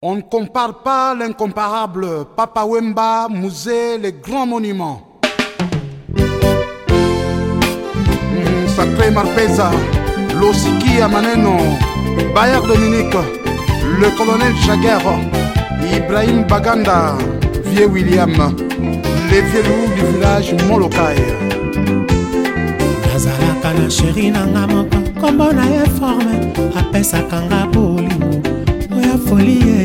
On ne compare pas l'incomparable Papa Wemba, Musée, les grands monuments. Mm, sacré Marpeza, Losiki Amaneno, Bayer Dominique, le colonel Chaguer, Ibrahim Baganda, Vieux William, les vieux loups du village Molokai. folie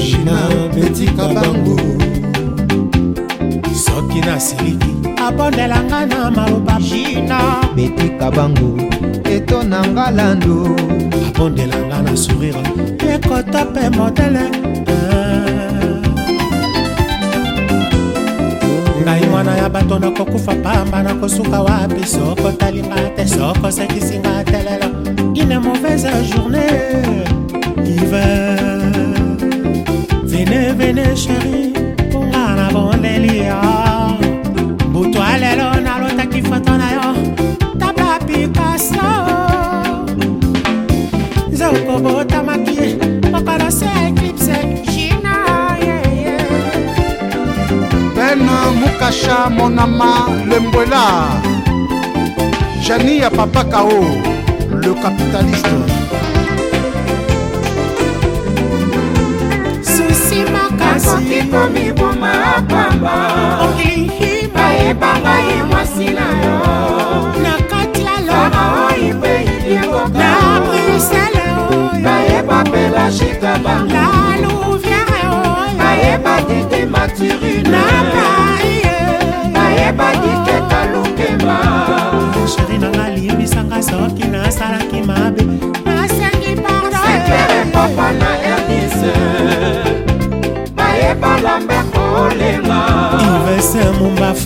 jina peti kabango soki nasiliki abondelanga na maloba jina peti kabango eto na nga lando abondelanga na sourire ekota mpe modele ngai mwana ya bato nakokufa pamba nakosuka wapi soko talinga te soko sekisinga telelo une mauvaise journée hiver kacha monama lembwela jani ya papa kao le capitaliste susi makasi komiboma pamba olingi bayebanga ye mwasi na yo na kati ya loa oyipe idiengoka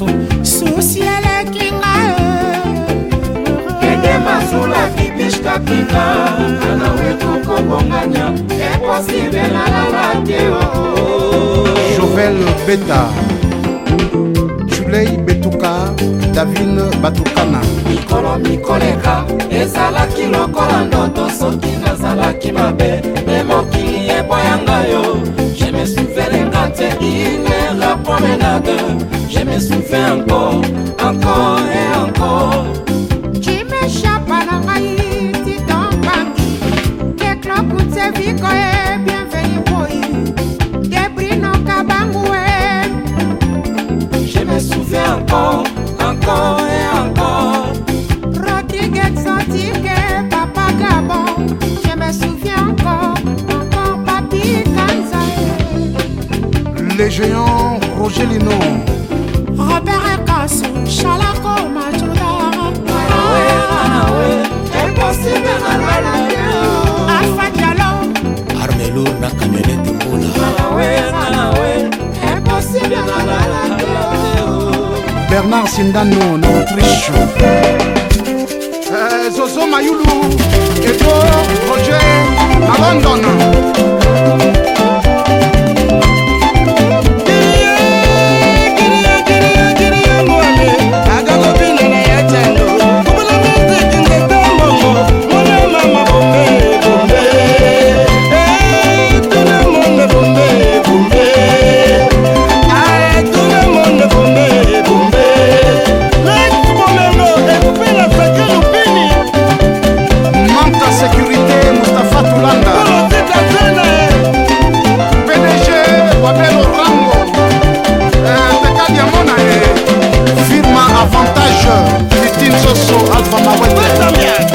masu susi eleki nga kende masula kibishkapika kana wetu kobonganya ekosibelalala te oh. jovel beta julei betuka davin batukana mikolo mikoleka ezalaki lokola ndoto soki nazalaki mabe me mokili eboyanga yo je me suvelenga te une rapromenade je me souviens encore, encore et encore. Tu m'échappes à la maïs, tu t'en Que Que clopes pour tes bienvenue pour lui. Que bris Je me souviens encore, encore et encore. Rodrigue senti papa Gabon, je me souviens encore, encore papi Kanzaï. Les géants Lino Bernard Sindano na Autriche euh, Zozo Mayulu Edo Roger Abandon so alpha mawete